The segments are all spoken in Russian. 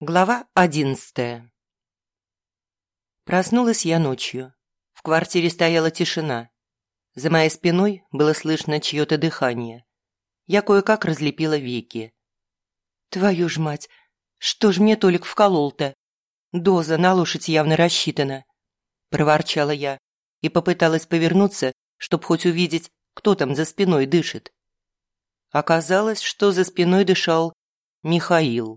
Глава одиннадцатая Проснулась я ночью. В квартире стояла тишина. За моей спиной было слышно чье-то дыхание. Я кое-как разлепила веки. «Твою ж мать! Что ж мне Толик вколол-то? Доза на лошадь явно рассчитана!» Проворчала я и попыталась повернуться, чтобы хоть увидеть, кто там за спиной дышит. Оказалось, что за спиной дышал Михаил.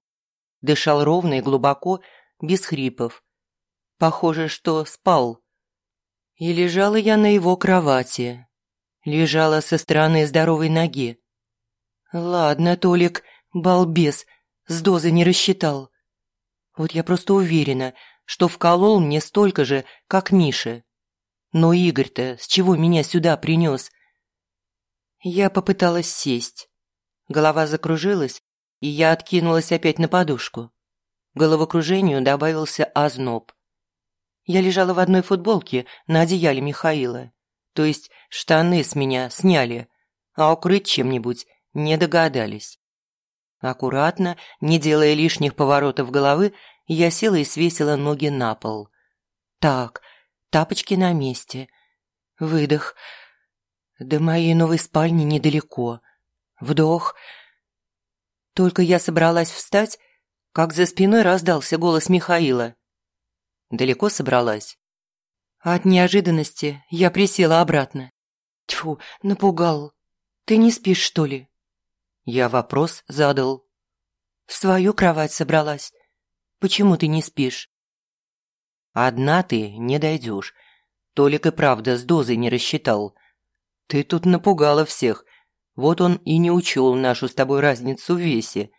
Дышал ровно и глубоко, без хрипов. Похоже, что спал. И лежала я на его кровати. Лежала со стороны здоровой ноги. Ладно, Толик, балбес, с дозы не рассчитал. Вот я просто уверена, что вколол мне столько же, как Миша. Но Игорь-то с чего меня сюда принес? Я попыталась сесть. Голова закружилась, и я откинулась опять на подушку. Головокружению добавился озноб. Я лежала в одной футболке на одеяле Михаила. То есть штаны с меня сняли, а укрыть чем-нибудь не догадались. Аккуратно, не делая лишних поворотов головы, я села и свесила ноги на пол. Так, тапочки на месте. Выдох. До моей новой спальни недалеко. Вдох. Только я собралась встать, как за спиной раздался голос Михаила. Далеко собралась? От неожиданности я присела обратно. Тьфу, напугал. Ты не спишь, что ли? Я вопрос задал. В свою кровать собралась. Почему ты не спишь? Одна ты не дойдешь. Толик и правда с дозой не рассчитал. Ты тут напугала всех. Вот он и не учел нашу с тобой разницу в весе.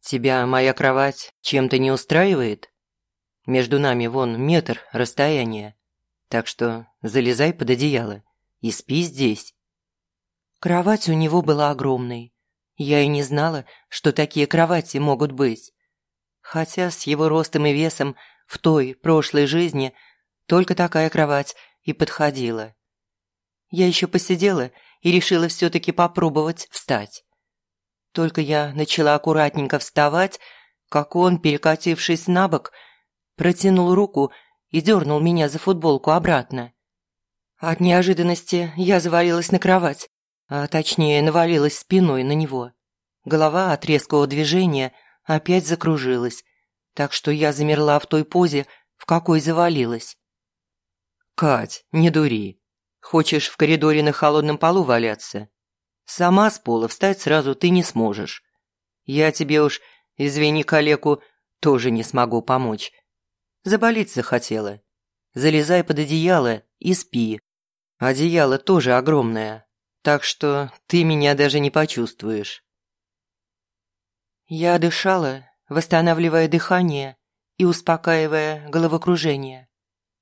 Тебя моя кровать чем-то не устраивает? Между нами вон метр расстояния. Так что залезай под одеяло и спи здесь. Кровать у него была огромной. Я и не знала, что такие кровати могут быть. Хотя с его ростом и весом в той, прошлой жизни только такая кровать и подходила. Я еще посидела и решила все-таки попробовать встать. Только я начала аккуратненько вставать, как он, перекатившись на бок, протянул руку и дернул меня за футболку обратно. От неожиданности я завалилась на кровать, а точнее навалилась спиной на него. Голова от резкого движения опять закружилась, так что я замерла в той позе, в какой завалилась. «Кать, не дури. Хочешь в коридоре на холодном полу валяться? Сама с пола встать сразу ты не сможешь. Я тебе уж, извини калеку, тоже не смогу помочь. Заболеть захотела. Залезай под одеяло и спи. Одеяло тоже огромное, так что ты меня даже не почувствуешь. Я дышала, восстанавливая дыхание и успокаивая головокружение.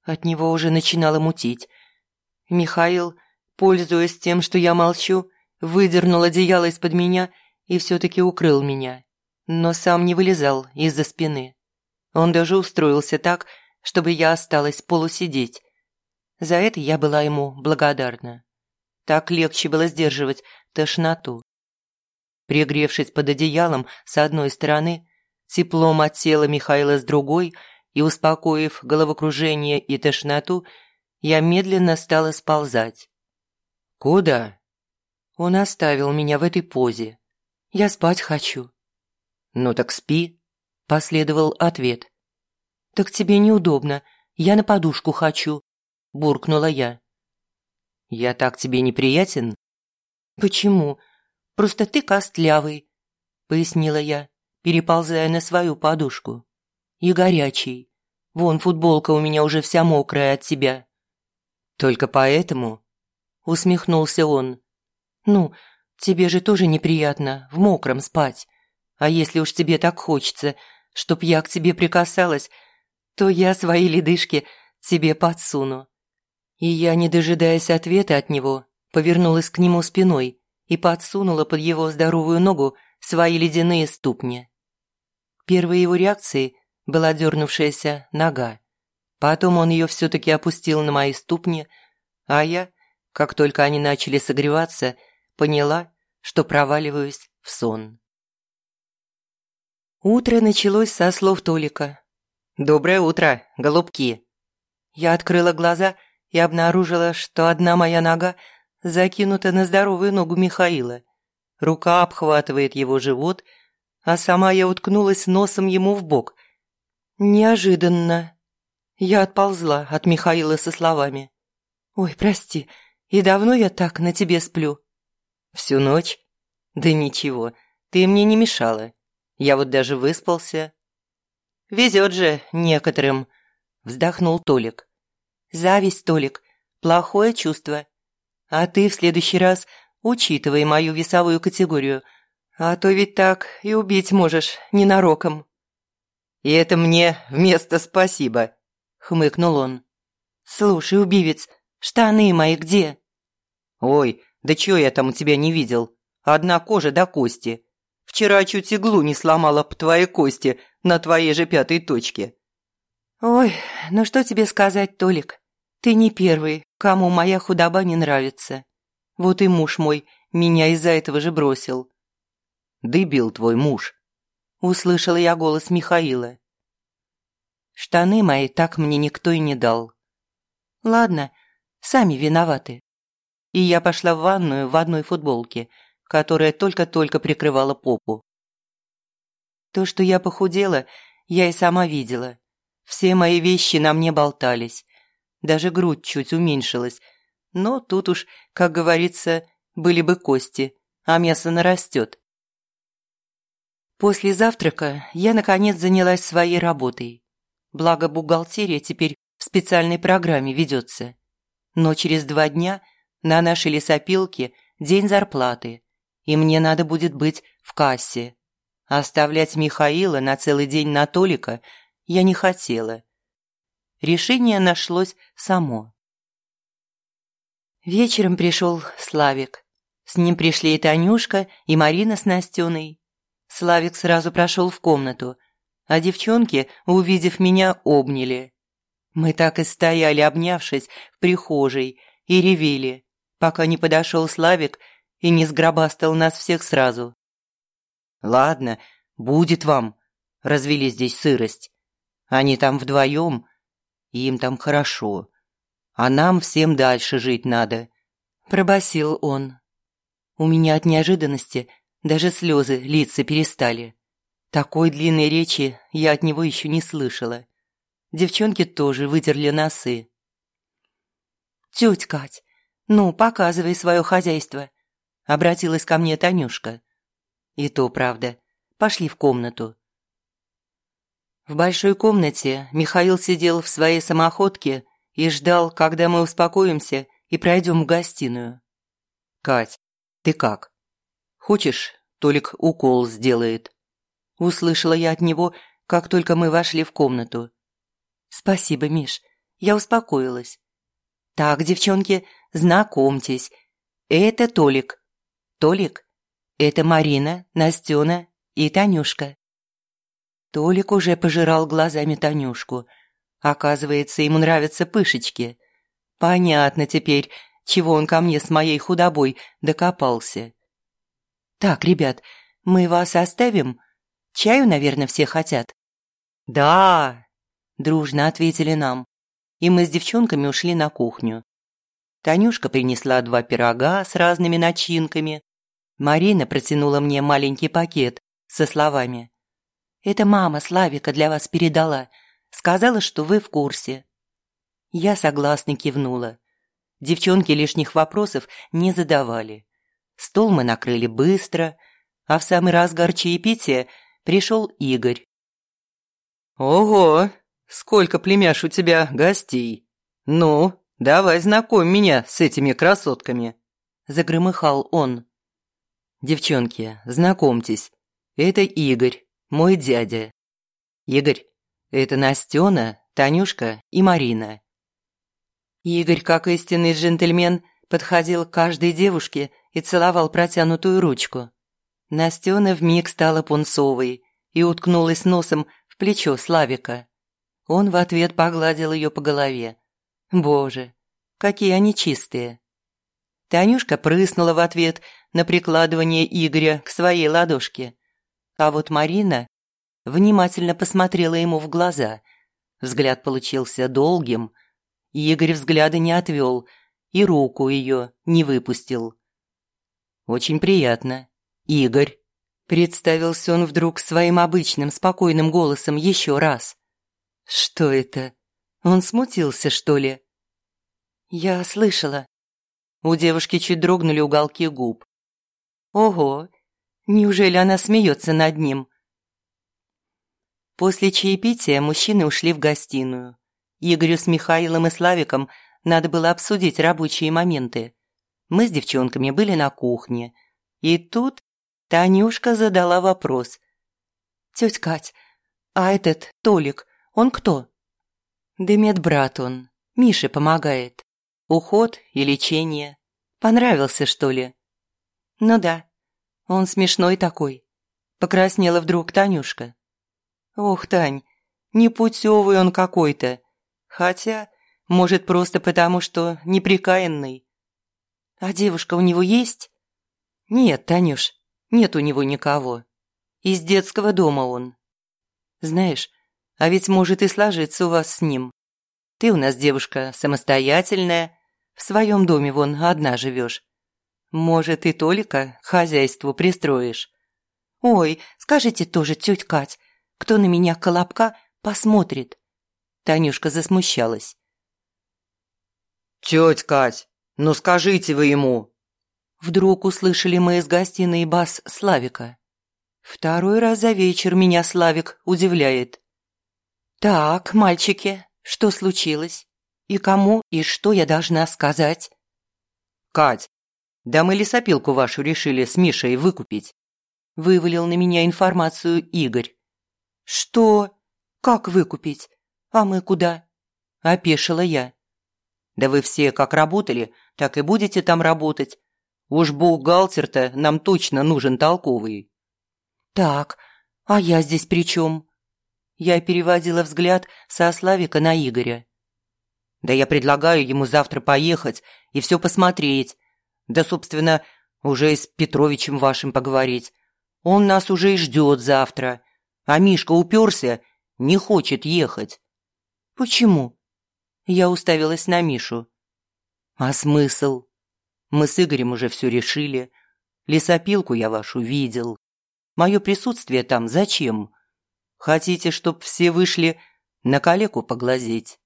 От него уже начинало мутить. Михаил, пользуясь тем, что я молчу, выдернул одеяло из-под меня и все-таки укрыл меня, но сам не вылезал из-за спины. Он даже устроился так, чтобы я осталась полусидеть. За это я была ему благодарна. Так легче было сдерживать тошноту. Пригревшись под одеялом с одной стороны, теплом от тела Михаила с другой и успокоив головокружение и тошноту, я медленно стала сползать. «Куда?» Он оставил меня в этой позе. Я спать хочу. Ну так спи, последовал ответ. Так тебе неудобно. Я на подушку хочу, буркнула я. Я так тебе неприятен? Почему? Просто ты костлявый, пояснила я, переползая на свою подушку. И горячий. Вон футболка у меня уже вся мокрая от тебя. Только поэтому? Усмехнулся он. Ну, тебе же тоже неприятно в мокром спать. А если уж тебе так хочется, чтоб я к тебе прикасалась, то я свои ледышки тебе подсуну». И я, не дожидаясь ответа от него, повернулась к нему спиной и подсунула под его здоровую ногу свои ледяные ступни. Первой его реакцией была дернувшаяся нога. Потом он ее все-таки опустил на мои ступни, а я Как только они начали согреваться, поняла, что проваливаюсь в сон. Утро началось со слов Толика. «Доброе утро, голубки!» Я открыла глаза и обнаружила, что одна моя нога закинута на здоровую ногу Михаила. Рука обхватывает его живот, а сама я уткнулась носом ему в бок. Неожиданно. Я отползла от Михаила со словами. «Ой, прости, и давно я так на тебе сплю?» «Всю ночь?» «Да ничего, ты мне не мешала. Я вот даже выспался». «Везет же некоторым», – вздохнул Толик. «Зависть, Толик, плохое чувство. А ты в следующий раз учитывай мою весовую категорию, а то ведь так и убить можешь ненароком». «И это мне вместо спасибо», – хмыкнул он. «Слушай, убивец, штаны мои где?» «Ой, да чё я там у тебя не видел? Одна кожа до кости. Вчера чуть иглу не сломала по твоей кости на твоей же пятой точке». «Ой, ну что тебе сказать, Толик? Ты не первый, кому моя худоба не нравится. Вот и муж мой меня из-за этого же бросил». «Дебил твой муж», – услышала я голос Михаила. Штаны мои так мне никто и не дал. Ладно, сами виноваты. И я пошла в ванную в одной футболке, которая только-только прикрывала попу. То, что я похудела, я и сама видела. Все мои вещи на мне болтались. Даже грудь чуть уменьшилась. Но тут уж, как говорится, были бы кости, а мясо нарастет. После завтрака я, наконец, занялась своей работой. Благо, бухгалтерия теперь в специальной программе ведется. Но через два дня на нашей лесопилке день зарплаты, и мне надо будет быть в кассе. Оставлять Михаила на целый день на Толика я не хотела. Решение нашлось само. Вечером пришел Славик. С ним пришли и Танюшка, и Марина с Настеной. Славик сразу прошел в комнату, а девчонки, увидев меня, обняли. Мы так и стояли, обнявшись, в прихожей, и ревели, пока не подошел Славик и не сгробастал нас всех сразу. «Ладно, будет вам», – развели здесь сырость. «Они там вдвоем, им там хорошо, а нам всем дальше жить надо», – пробасил он. У меня от неожиданности даже слезы лица перестали. Такой длинной речи я от него еще не слышала. Девчонки тоже вытерли носы. «Тетя Кать, ну, показывай свое хозяйство», — обратилась ко мне Танюшка. И то правда. Пошли в комнату. В большой комнате Михаил сидел в своей самоходке и ждал, когда мы успокоимся и пройдем в гостиную. «Кать, ты как? Хочешь, Толик укол сделает?» Услышала я от него, как только мы вошли в комнату. «Спасибо, Миш, я успокоилась». «Так, девчонки, знакомьтесь, это Толик. Толик, это Марина, Настена и Танюшка». Толик уже пожирал глазами Танюшку. Оказывается, ему нравятся пышечки. Понятно теперь, чего он ко мне с моей худобой докопался. «Так, ребят, мы вас оставим, Чаю, наверное, все хотят». «Да!» – дружно ответили нам. И мы с девчонками ушли на кухню. Танюшка принесла два пирога с разными начинками. Марина протянула мне маленький пакет со словами. «Это мама Славика для вас передала. Сказала, что вы в курсе». Я согласно кивнула. Девчонки лишних вопросов не задавали. Стол мы накрыли быстро, а в самый разгар чаепития – пришел Игорь. «Ого, сколько, племяш, у тебя гостей! Ну, давай знакомь меня с этими красотками!» Загромыхал он. «Девчонки, знакомьтесь, это Игорь, мой дядя. Игорь, это Настена, Танюшка и Марина». Игорь, как истинный джентльмен, подходил к каждой девушке и целовал протянутую ручку. Настена вмиг стала пунцовой и уткнулась носом в плечо Славика. Он в ответ погладил ее по голове. Боже, какие они чистые. Танюшка прыснула в ответ на прикладывание Игоря к своей ладошке. А вот Марина внимательно посмотрела ему в глаза. Взгляд получился долгим. Игорь взгляда не отвел и руку ее не выпустил. «Очень приятно. Игорь», – представился он вдруг своим обычным спокойным голосом еще раз. «Что это? Он смутился, что ли?» «Я слышала». У девушки чуть дрогнули уголки губ. «Ого! Неужели она смеется над ним?» После чаепития мужчины ушли в гостиную. Игорю с Михаилом и Славиком надо было обсудить рабочие моменты. Мы с девчонками были на кухне. И тут Танюшка задала вопрос. «Тетя Кать, а этот Толик, он кто?» «Да медбрат он. Мише помогает. Уход и лечение. Понравился, что ли?» «Ну да. Он смешной такой». Покраснела вдруг Танюшка. «Ох, Тань, непутевый он какой-то. Хотя, может, просто потому, что неприкаянный. А девушка у него есть? Нет, Танюш, нет у него никого. Из детского дома он. Знаешь, а ведь может и сложиться у вас с ним. Ты у нас девушка самостоятельная, в своем доме вон одна живешь. Может, и Толика хозяйству пристроишь. Ой, скажите тоже, тетя Кать, кто на меня колобка посмотрит? Танюшка засмущалась. «Тетя Кать, ну скажите вы ему!» Вдруг услышали мы из гостиной бас Славика. Второй раз за вечер меня Славик удивляет. «Так, мальчики, что случилось? И кому и что я должна сказать?» «Кать, да мы лесопилку вашу решили с Мишей выкупить», вывалил на меня информацию Игорь. «Что? Как выкупить? А мы куда?» – опешила я. Да вы все как работали, так и будете там работать. Уж бухгалтер-то нам точно нужен толковый». «Так, а я здесь при чем?» Я переводила взгляд со Славика на Игоря. «Да я предлагаю ему завтра поехать и все посмотреть. Да, собственно, уже и с Петровичем вашим поговорить. Он нас уже и ждет завтра. А Мишка уперся, не хочет ехать». «Почему?» Я уставилась на Мишу. «А смысл? Мы с Игорем уже все решили. Лесопилку я вашу видел. Мое присутствие там зачем? Хотите, чтоб все вышли на калеку поглазеть?»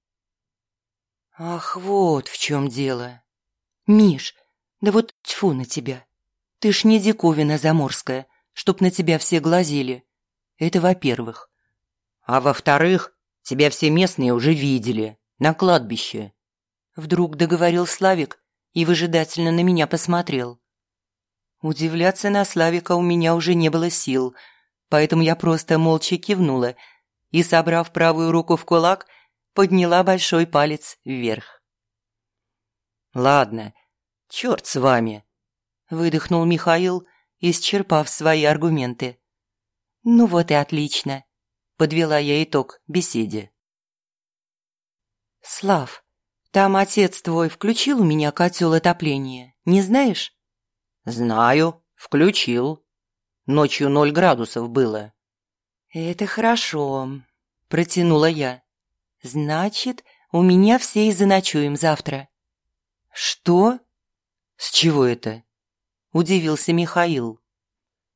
«Ах, вот в чем дело. Миш, да вот тьфу на тебя. Ты ж не диковина заморская, чтоб на тебя все глазели. Это во-первых. А во-вторых, тебя все местные уже видели на кладбище». Вдруг договорил Славик и выжидательно на меня посмотрел. Удивляться на Славика у меня уже не было сил, поэтому я просто молча кивнула и, собрав правую руку в кулак, подняла большой палец вверх. «Ладно, черт с вами», – выдохнул Михаил, исчерпав свои аргументы. «Ну вот и отлично», – подвела я итог беседе. «Слав, там отец твой включил у меня котел отопления, не знаешь?» «Знаю, включил. Ночью ноль градусов было». «Это хорошо», – протянула я. «Значит, у меня все и заночуем завтра». «Что? С чего это?» – удивился Михаил.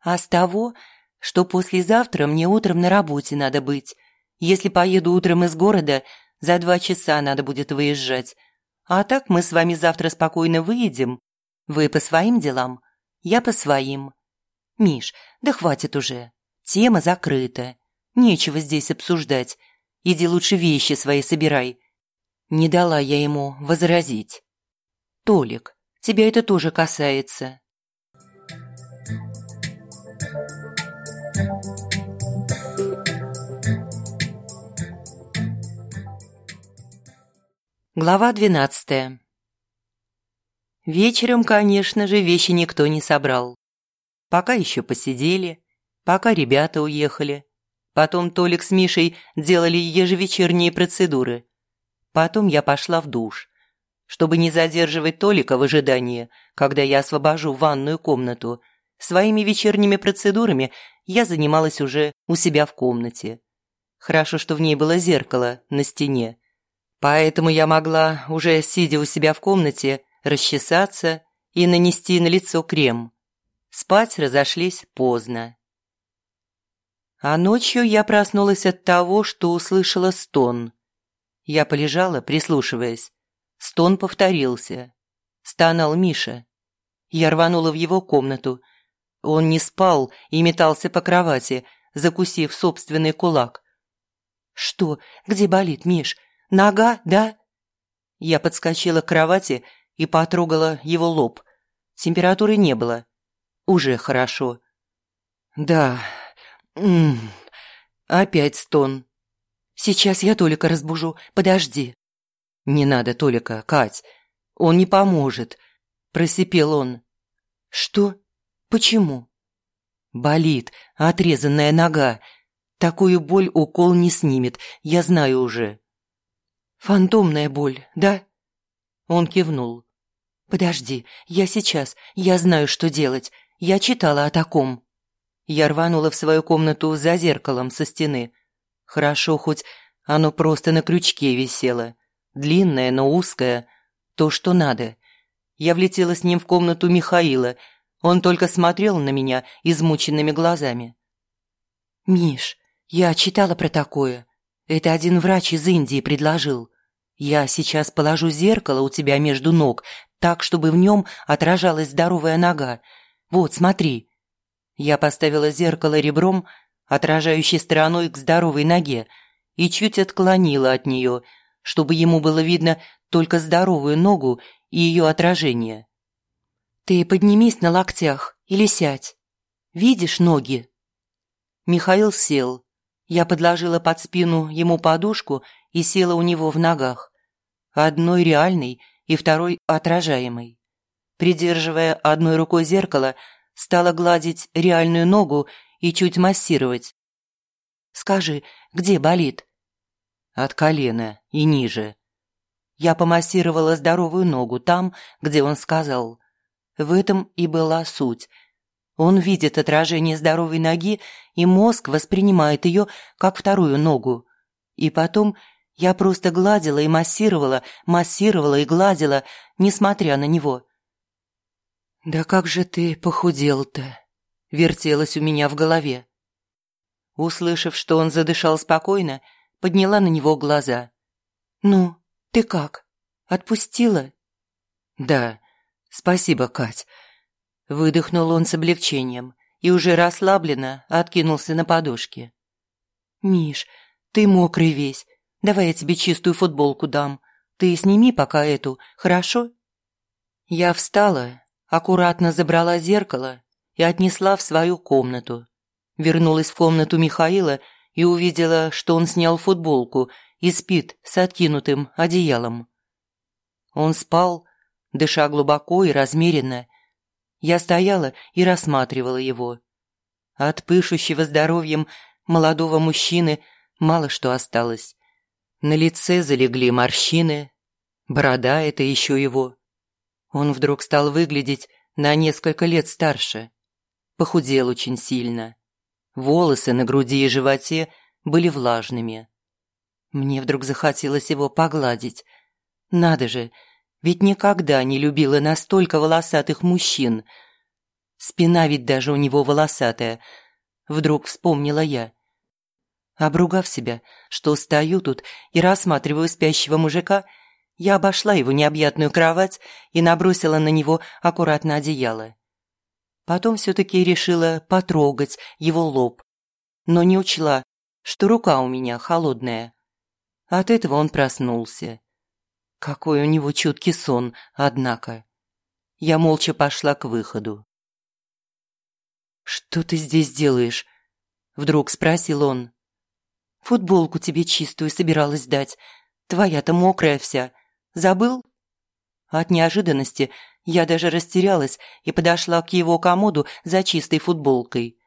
«А с того, что послезавтра мне утром на работе надо быть. Если поеду утром из города, за два часа надо будет выезжать. А так мы с вами завтра спокойно выедем. Вы по своим делам, я по своим. Миш, да хватит уже. Тема закрыта. Нечего здесь обсуждать. Иди лучше вещи свои собирай. Не дала я ему возразить. Толик, тебя это тоже касается. Глава двенадцатая. Вечером, конечно же, вещи никто не собрал. Пока еще посидели, пока ребята уехали. Потом Толик с Мишей делали ежевечерние процедуры. Потом я пошла в душ. Чтобы не задерживать Толика в ожидании, когда я освобожу ванную комнату, своими вечерними процедурами я занималась уже у себя в комнате. Хорошо, что в ней было зеркало на стене. Поэтому я могла, уже сидя у себя в комнате, расчесаться и нанести на лицо крем. Спать разошлись поздно. А ночью я проснулась от того, что услышала стон. Я полежала, прислушиваясь. Стон повторился. Стонал Миша. Я рванула в его комнату. Он не спал и метался по кровати, закусив собственный кулак. «Что? Где болит, Миш? Нога, да?» Я подскочила к кровати и потрогала его лоб. Температуры не было. Уже хорошо. «Да, м -м, опять стон. Сейчас я Толика разбужу, подожди». «Не надо Толика, Кать, он не поможет», – просипел он. «Что? Почему?» «Болит, отрезанная нога. Такую боль укол не снимет, я знаю уже». «Фантомная боль, да?» Он кивнул. «Подожди, я сейчас, я знаю, что делать. Я читала о таком». Я рванула в свою комнату за зеркалом со стены. Хорошо, хоть оно просто на крючке висело. Длинное, но узкое. То, что надо. Я влетела с ним в комнату Михаила. Он только смотрел на меня измученными глазами. «Миш, я читала про такое. Это один врач из Индии предложил. Я сейчас положу зеркало у тебя между ног, так, чтобы в нем отражалась здоровая нога. Вот, смотри». Я поставила зеркало ребром, отражающей стороной к здоровой ноге, и чуть отклонила от нее, чтобы ему было видно только здоровую ногу и ее отражение. «Ты поднимись на локтях или сядь. Видишь ноги?» Михаил сел. Я подложила под спину ему подушку и села у него в ногах. Одной реальной и второй отражаемой. Придерживая одной рукой зеркало, стала гладить реальную ногу и чуть массировать. «Скажи, где болит?» «От колена и ниже». Я помассировала здоровую ногу там, где он сказал. В этом и была суть. Он видит отражение здоровой ноги, и мозг воспринимает ее как вторую ногу. И потом я просто гладила и массировала, массировала и гладила, несмотря на него. «Да как же ты похудел-то?» — вертелось у меня в голове. Услышав, что он задышал спокойно, подняла на него глаза. «Ну, ты как? Отпустила?» «Да, спасибо, Кать». Выдохнул он с облегчением и уже расслабленно откинулся на подушке. «Миш, ты мокрый весь, Давай я тебе чистую футболку дам. Ты сними пока эту, хорошо?» Я встала, аккуратно забрала зеркало и отнесла в свою комнату. Вернулась в комнату Михаила и увидела, что он снял футболку и спит с откинутым одеялом. Он спал, дыша глубоко и размеренно. Я стояла и рассматривала его. От пышущего здоровьем молодого мужчины мало что осталось. На лице залегли морщины, борода – это еще его. Он вдруг стал выглядеть на несколько лет старше. Похудел очень сильно. Волосы на груди и животе были влажными. Мне вдруг захотелось его погладить. Надо же, ведь никогда не любила настолько волосатых мужчин. Спина ведь даже у него волосатая. Вдруг вспомнила я. Обругав себя, что стою тут и рассматриваю спящего мужика, я обошла его необъятную кровать и набросила на него аккуратно одеяло. Потом все-таки решила потрогать его лоб, но не учла, что рука у меня холодная. От этого он проснулся. Какой у него чуткий сон, однако. Я молча пошла к выходу. «Что ты здесь делаешь?» – вдруг спросил он. Футболку тебе чистую собиралась дать. Твоя-то мокрая вся. Забыл?» От неожиданности я даже растерялась и подошла к его комоду за чистой футболкой.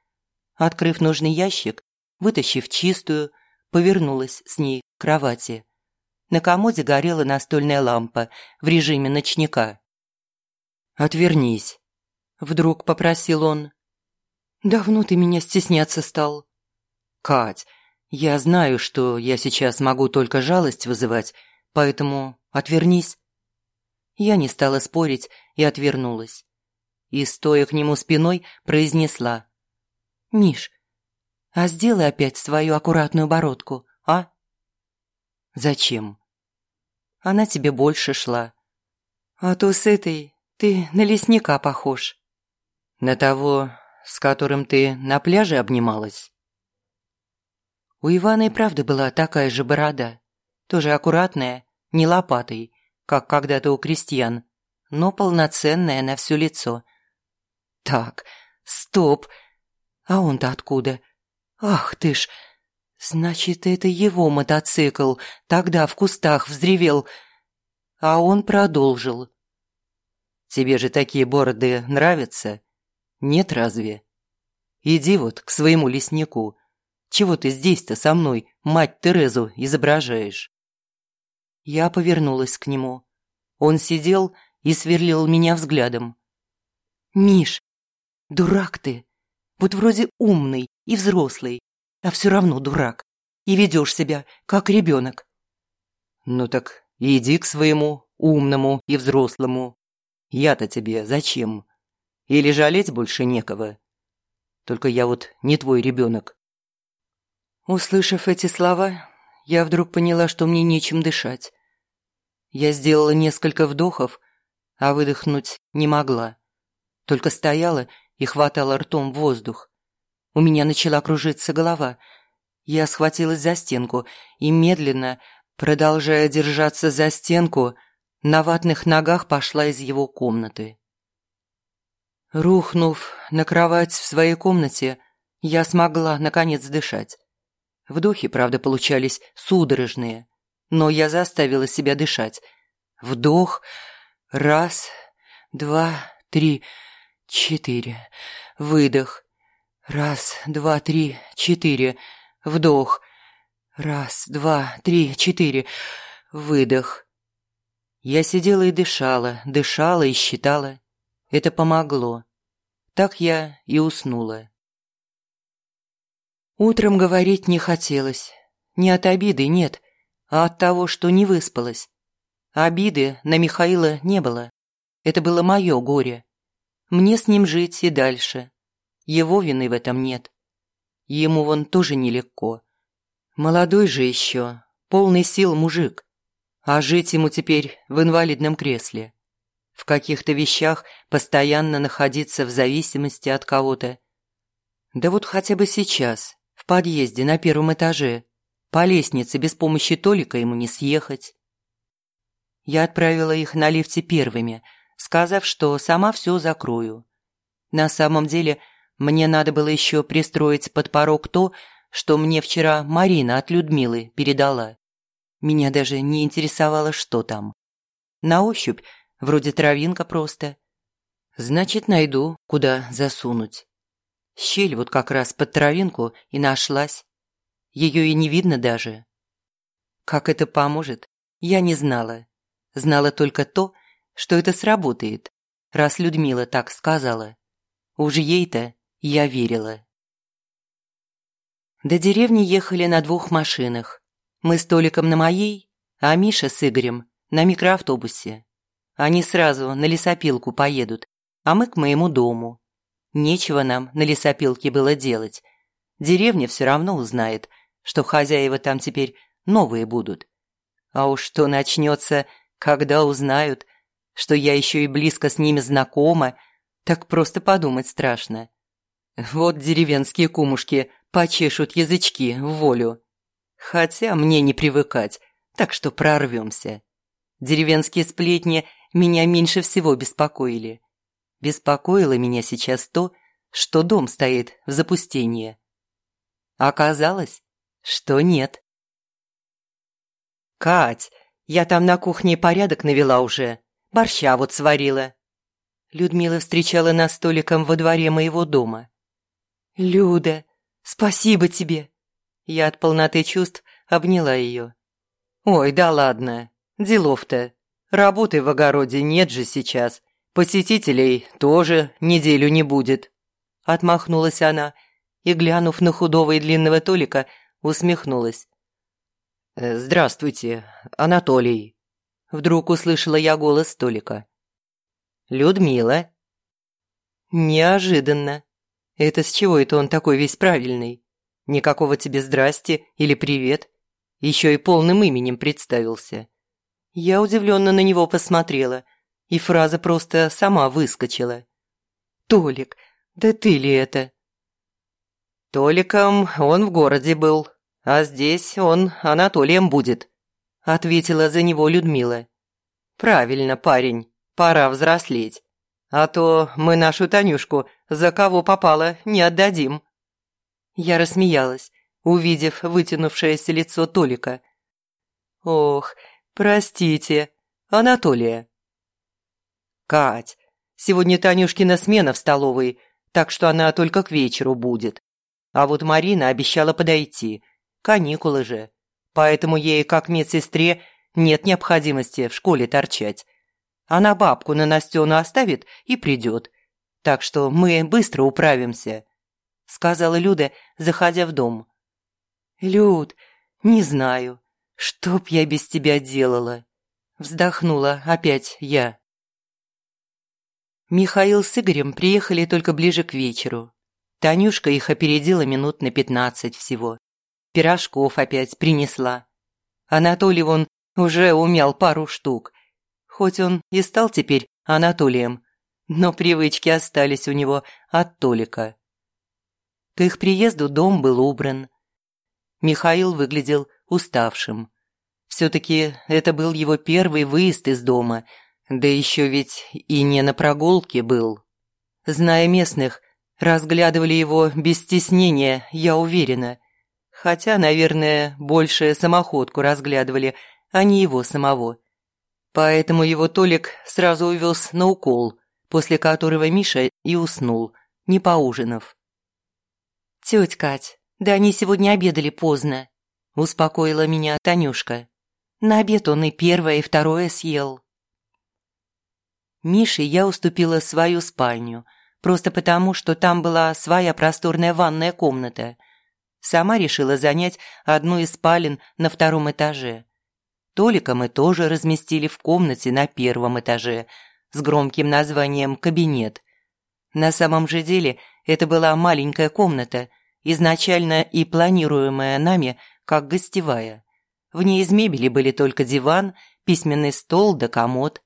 Открыв нужный ящик, вытащив чистую, повернулась с ней к кровати. На комоде горела настольная лампа в режиме ночника. «Отвернись», – вдруг попросил он. «Давно ты меня стесняться стал». «Кать, я знаю, что я сейчас могу только жалость вызывать, поэтому отвернись». Я не стала спорить и отвернулась. И, стоя к нему спиной, произнесла. «Миш, а сделай опять свою аккуратную бородку, а?» «Зачем?» «Она тебе больше шла. А то с этой ты на лесника похож». «На того, с которым ты на пляже обнималась?» У Ивана и правда была такая же борода, тоже аккуратная, не лопатой, как когда-то у крестьян, но полноценная на все лицо. Так, стоп. А он-то откуда? Ах ты ж! Значит, это его мотоцикл тогда в кустах взревел. А он продолжил. Тебе же такие бороды нравятся? Нет разве? Иди вот к своему леснику. Чего ты здесь-то со мной, мать Терезу, изображаешь? Я повернулась к нему. Он сидел и сверлил меня взглядом. «Миш, дурак ты. Вот вроде умный и взрослый, а все равно дурак. И ведешь себя, как ребенок». «Ну так иди к своему умному и взрослому. Я-то тебе зачем? Или жалеть больше некого? Только я вот не твой ребенок». Услышав эти слова, я вдруг поняла, что мне нечем дышать. Я сделала несколько вдохов, а выдохнуть не могла. Только стояла и хватала ртом воздух. У меня начала кружиться голова. Я схватилась за стенку и медленно, продолжая держаться за стенку, на ватных ногах пошла из его комнаты. Рухнув на кровать в своей комнате, я смогла, наконец, дышать. Вдохи, правда, получались судорожные но я заставила себя дышать. Вдох. Раз, два, три, четыре. Выдох. Раз, два, три, четыре. Вдох. Раз, два, три, четыре. Выдох. Я сидела и дышала, дышала и считала. Это помогло. Так я и уснула. Утром говорить не хотелось. Не от обиды, нет а от того, что не выспалась. Обиды на Михаила не было. Это было мое горе. Мне с ним жить и дальше. Его вины в этом нет. Ему вон тоже нелегко. Молодой же еще, полный сил мужик. А жить ему теперь в инвалидном кресле. В каких-то вещах постоянно находиться в зависимости от кого-то. Да вот хотя бы сейчас, подъезде на первом этаже, по лестнице без помощи Толика ему не съехать. Я отправила их на лифте первыми, сказав, что сама все закрою. На самом деле, мне надо было еще пристроить под порог то, что мне вчера Марина от Людмилы передала. Меня даже не интересовало, что там. На ощупь, вроде травинка просто. Значит, найду, куда засунуть. Щель вот как раз под травинку и нашлась. Ее и не видно даже. Как это поможет, я не знала. Знала только то, что это сработает, раз Людмила так сказала. Уж ей-то я верила. До деревни ехали на двух машинах. Мы с Толиком на моей, а Миша с Игорем на микроавтобусе. Они сразу на лесопилку поедут, а мы к моему дому. Нечего нам на лесопилке было делать. Деревня все равно узнает, что хозяева там теперь новые будут. А уж что начнется, когда узнают, что я еще и близко с ними знакома, так просто подумать страшно. Вот деревенские кумушки почешут язычки в волю. Хотя мне не привыкать, так что прорвемся. Деревенские сплетни меня меньше всего беспокоили. Беспокоило меня сейчас то, что дом стоит в запустении. Оказалось, что нет. «Кать, я там на кухне порядок навела уже, борща вот сварила». Людмила встречала нас столиком во дворе моего дома. «Люда, спасибо тебе!» Я от полноты чувств обняла ее. «Ой, да ладно, делов-то. Работы в огороде нет же сейчас. Посетителей тоже неделю не будет». Отмахнулась она и, глянув на худого и длинного Толика, усмехнулась. «Э, «Здравствуйте, Анатолий!» Вдруг услышала я голос Толика. «Людмила?» «Неожиданно. Это с чего это он такой весь правильный? Никакого тебе здрасте или привет. Еще и полным именем представился». Я удивленно на него посмотрела, и фраза просто сама выскочила. «Толик, да ты ли это?» «Толиком он в городе был, а здесь он Анатолием будет», – ответила за него Людмила. «Правильно, парень, пора взрослеть, а то мы нашу Танюшку за кого попало не отдадим». Я рассмеялась, увидев вытянувшееся лицо Толика. «Ох, простите, Анатолия». «Кать, сегодня Танюшкина смена в столовой, так что она только к вечеру будет. А вот Марина обещала подойти. Каникулы же. Поэтому ей, как медсестре, нет необходимости в школе торчать. Она бабку на Настену оставит и придет. Так что мы быстро управимся», — сказала Люда, заходя в дом. «Люд, не знаю, что б я без тебя делала?» Вздохнула опять я. Михаил с Игорем приехали только ближе к вечеру. Танюшка их опередила минут на пятнадцать всего. Пирожков опять принесла. Анатолий вон уже умял пару штук. Хоть он и стал теперь Анатолием, но привычки остались у него от Толика. К их приезду дом был убран. Михаил выглядел уставшим. Все-таки это был его первый выезд из дома – да еще ведь и не на прогулке был. Зная местных, разглядывали его без стеснения, я уверена. Хотя, наверное, больше самоходку разглядывали, а не его самого. Поэтому его Толик сразу увез на укол, после которого Миша и уснул, не поужинав. «Тетя Кать, да они сегодня обедали поздно», – успокоила меня Танюшка. «На обед он и первое, и второе съел». Мише я уступила свою спальню, просто потому, что там была своя просторная ванная комната. Сама решила занять одну из спален на втором этаже. Толика мы тоже разместили в комнате на первом этаже с громким названием «кабинет». На самом же деле это была маленькая комната, изначально и планируемая нами как гостевая. В ней из мебели были только диван, письменный стол да комод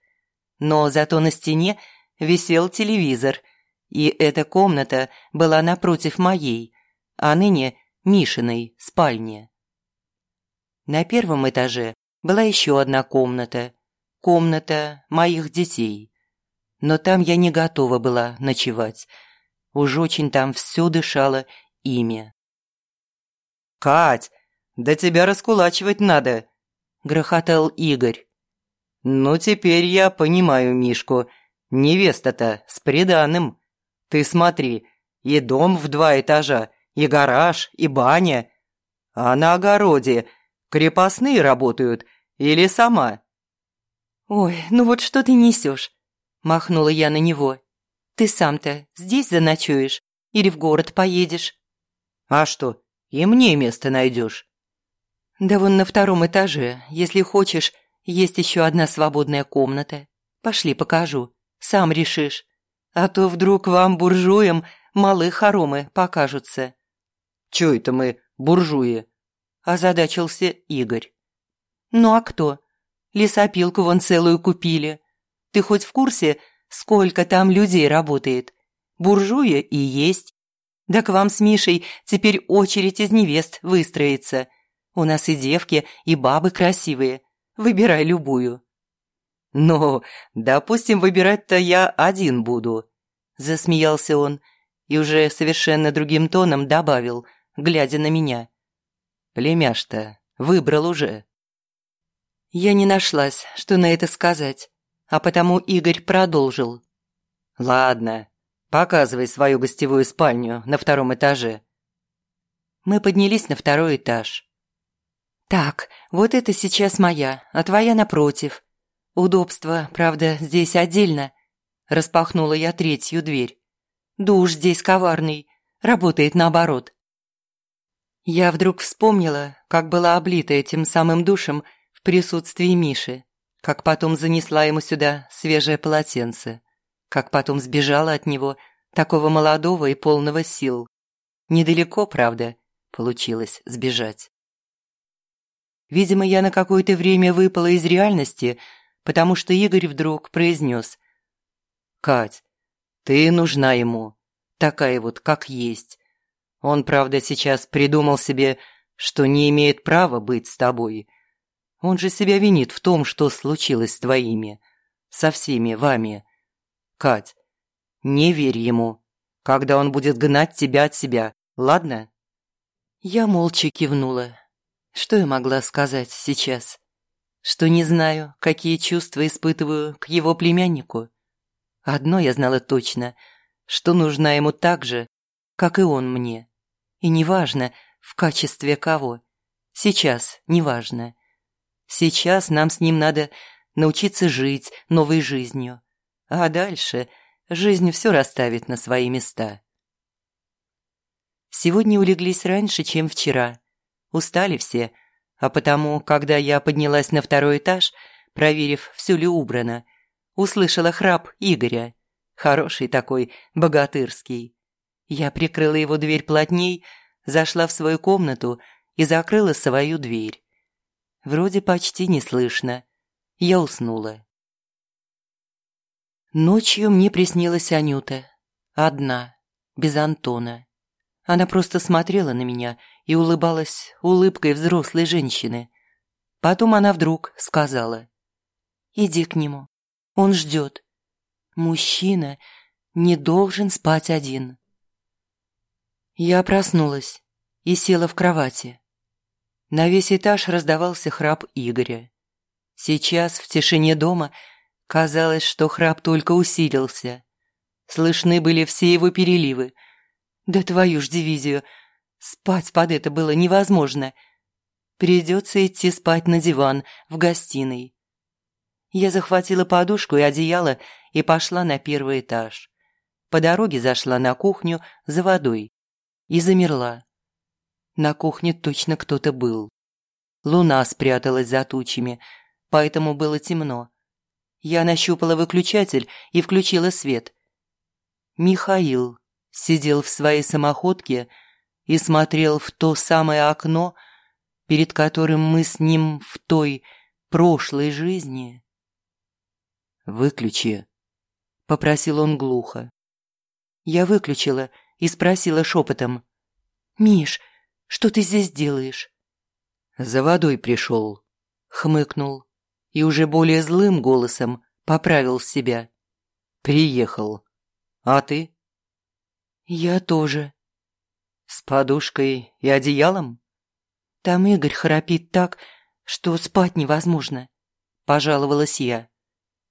но зато на стене висел телевизор, и эта комната была напротив моей, а ныне Мишиной спальни. На первом этаже была еще одна комната, комната моих детей. Но там я не готова была ночевать. Уж очень там все дышало ими. «Кать, да тебя раскулачивать надо!» – грохотал Игорь. «Ну, теперь я понимаю Мишку. Невеста-то с приданым. Ты смотри, и дом в два этажа, и гараж, и баня. А на огороде крепостные работают или сама?» «Ой, ну вот что ты несешь?» – махнула я на него. «Ты сам-то здесь заночуешь или в город поедешь?» «А что, и мне место найдешь?» «Да вон на втором этаже, если хочешь, есть еще одна свободная комната. Пошли, покажу. Сам решишь. А то вдруг вам, буржуям, малые хоромы покажутся». «Чё это мы, буржуи?» – озадачился Игорь. «Ну а кто? Лесопилку вон целую купили. Ты хоть в курсе, сколько там людей работает? Буржуя и есть. Да к вам с Мишей теперь очередь из невест выстроится. У нас и девки, и бабы красивые. Выбирай любую». «Ну, допустим, выбирать-то я один буду», – засмеялся он и уже совершенно другим тоном добавил, глядя на меня. «Племяш-то выбрал уже». Я не нашлась, что на это сказать, а потому Игорь продолжил. «Ладно, показывай свою гостевую спальню на втором этаже». Мы поднялись на второй этаж. Так, вот это сейчас моя, а твоя напротив. Удобство, правда, здесь отдельно. Распахнула я третью дверь. Душ здесь коварный, работает наоборот. Я вдруг вспомнила, как была облита этим самым душем в присутствии Миши, как потом занесла ему сюда свежее полотенце, как потом сбежала от него, такого молодого и полного сил. Недалеко, правда, получилось сбежать. Видимо, я на какое-то время выпала из реальности, потому что Игорь вдруг произнес. «Кать, ты нужна ему, такая вот, как есть. Он, правда, сейчас придумал себе, что не имеет права быть с тобой. Он же себя винит в том, что случилось с твоими, со всеми вами. Кать, не верь ему, когда он будет гнать тебя от себя, ладно?» Я молча кивнула. Что я могла сказать сейчас? Что не знаю, какие чувства испытываю к его племяннику? Одно я знала точно, что нужна ему так же, как и он мне. И неважно, в качестве кого. Сейчас неважно. Сейчас нам с ним надо научиться жить новой жизнью. А дальше жизнь все расставит на свои места. Сегодня улеглись раньше, чем вчера. Устали все, а потому, когда я поднялась на второй этаж, проверив, все ли убрано, услышала храп Игоря. Хороший такой, богатырский. Я прикрыла его дверь плотней, зашла в свою комнату и закрыла свою дверь. Вроде почти не слышно. Я уснула. Ночью мне приснилась Анюта. Одна, без Антона. Она просто смотрела на меня и улыбалась улыбкой взрослой женщины. Потом она вдруг сказала. «Иди к нему. Он ждет. Мужчина не должен спать один». Я проснулась и села в кровати. На весь этаж раздавался храп Игоря. Сейчас, в тишине дома, казалось, что храп только усилился. Слышны были все его переливы. Да твою ж дивизию, спать под это было невозможно. Придется идти спать на диван в гостиной. Я захватила подушку и одеяло и пошла на первый этаж. По дороге зашла на кухню за водой и замерла. На кухне точно кто-то был. Луна спряталась за тучами, поэтому было темно. Я нащупала выключатель и включила свет. Михаил сидел в своей самоходке и смотрел в то самое окно, перед которым мы с ним в той прошлой жизни. «Выключи», — попросил он глухо. Я выключила и спросила шепотом. «Миш, что ты здесь делаешь?» «За водой пришел», — хмыкнул и уже более злым голосом поправил себя. «Приехал. А ты?» «Я тоже». «С подушкой и одеялом?» «Там Игорь храпит так, что спать невозможно», – пожаловалась я.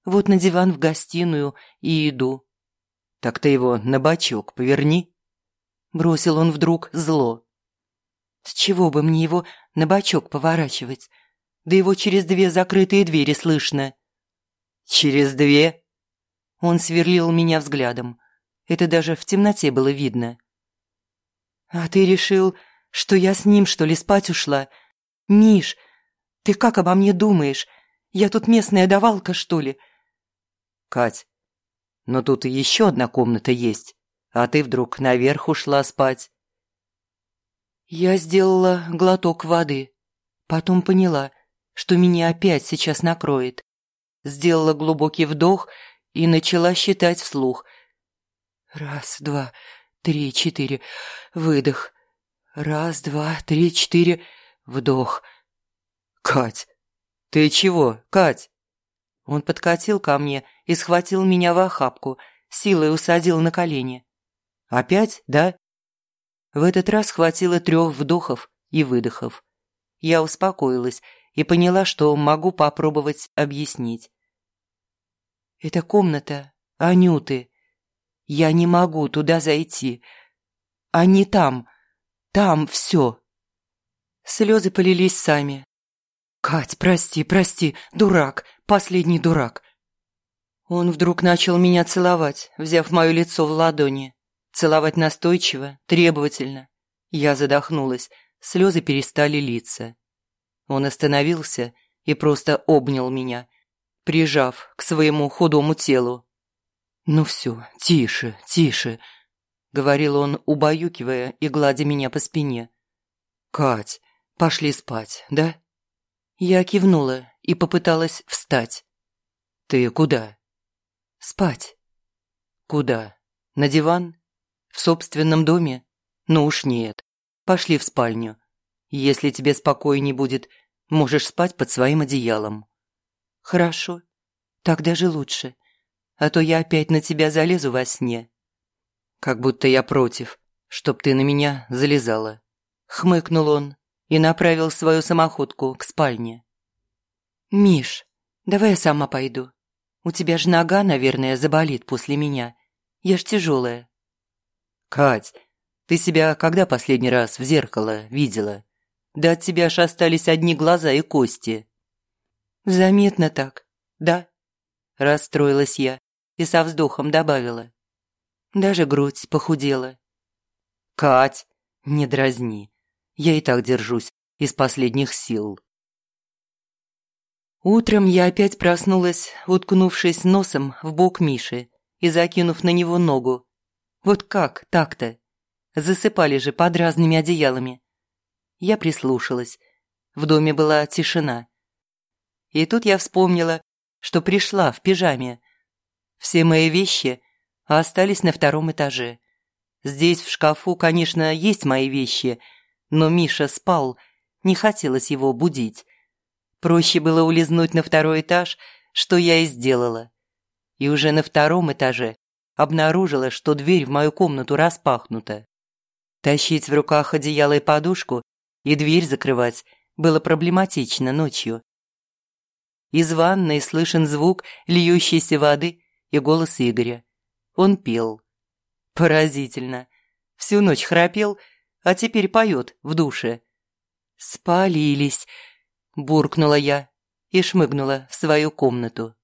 «Вот на диван в гостиную и иду». «Так ты его на бочок поверни», бросил он вдруг зло. С чего бы мне его на бочок поворачивать? Да его через две закрытые двери слышно. Через две? Он сверлил меня взглядом. Это даже в темноте было видно. А ты решил, что я с ним, что ли, спать ушла? Миш, ты как обо мне думаешь? Я тут местная давалка, что ли? Кать, но тут и еще одна комната есть а ты вдруг наверх ушла спать. Я сделала глоток воды, потом поняла, что меня опять сейчас накроет. Сделала глубокий вдох и начала считать вслух. Раз, два, три, четыре, выдох. Раз, два, три, четыре, вдох. «Кать, ты чего, Кать?» Он подкатил ко мне и схватил меня в охапку, силой усадил на колени. Опять, да? В этот раз хватило трех вдохов и выдохов. Я успокоилась и поняла, что могу попробовать объяснить. «Это комната Анюты. Я не могу туда зайти. Они там. Там все». Слезы полились сами, «Кать, прости, прости, дурак, последний дурак». Он вдруг начал меня целовать, взяв мое лицо в ладони. Целовать настойчиво, требовательно. Я задохнулась, слезы перестали литься. Он остановился и просто обнял меня, прижав к своему худому телу. «Ну все, тише, тише», — говорил он, убаюкивая и гладя меня по спине. «Кать, пошли спать, да?» Я кивнула и попыталась встать. «Ты куда?» «Спать». «Куда? На диван? В собственном доме? Ну уж нет. Пошли в спальню. Если тебе спокойней будет, можешь спать под своим одеялом». «Хорошо. Так даже лучше. А то я опять на тебя залезу во сне». «Как будто я против, чтоб ты на меня залезала», — хмыкнул он и направил свою самоходку к спальне. «Миш, давай я сама пойду. У тебя же нога, наверное, заболит после меня. Я ж тяжелая». «Кать, ты себя когда последний раз в зеркало видела? Да от тебя ж остались одни глаза и кости». «Заметно так, да?» Расстроилась я и со вздохом добавила. Даже грудь похудела. «Кать, не дразни. Я и так держусь из последних сил. Утром я опять проснулась, уткнувшись носом в бок Миши и закинув на него ногу. Вот как так-то? Засыпали же под разными одеялами. Я прислушалась. В доме была тишина. И тут я вспомнила, что пришла в пижаме. Все мои вещи остались на втором этаже. Здесь в шкафу, конечно, есть мои вещи – но Миша спал, не хотелось его будить. Проще было улизнуть на второй этаж, что я и сделала. И уже на втором этаже обнаружила, что дверь в мою комнату распахнута. Тащить в руках одеяло и подушку и дверь закрывать было проблематично ночью. Из ванной слышен звук льющейся воды и голос Игоря. Он пел. Поразительно. Всю ночь храпел а теперь поет в душе. «Спалились», – буркнула я и шмыгнула в свою комнату.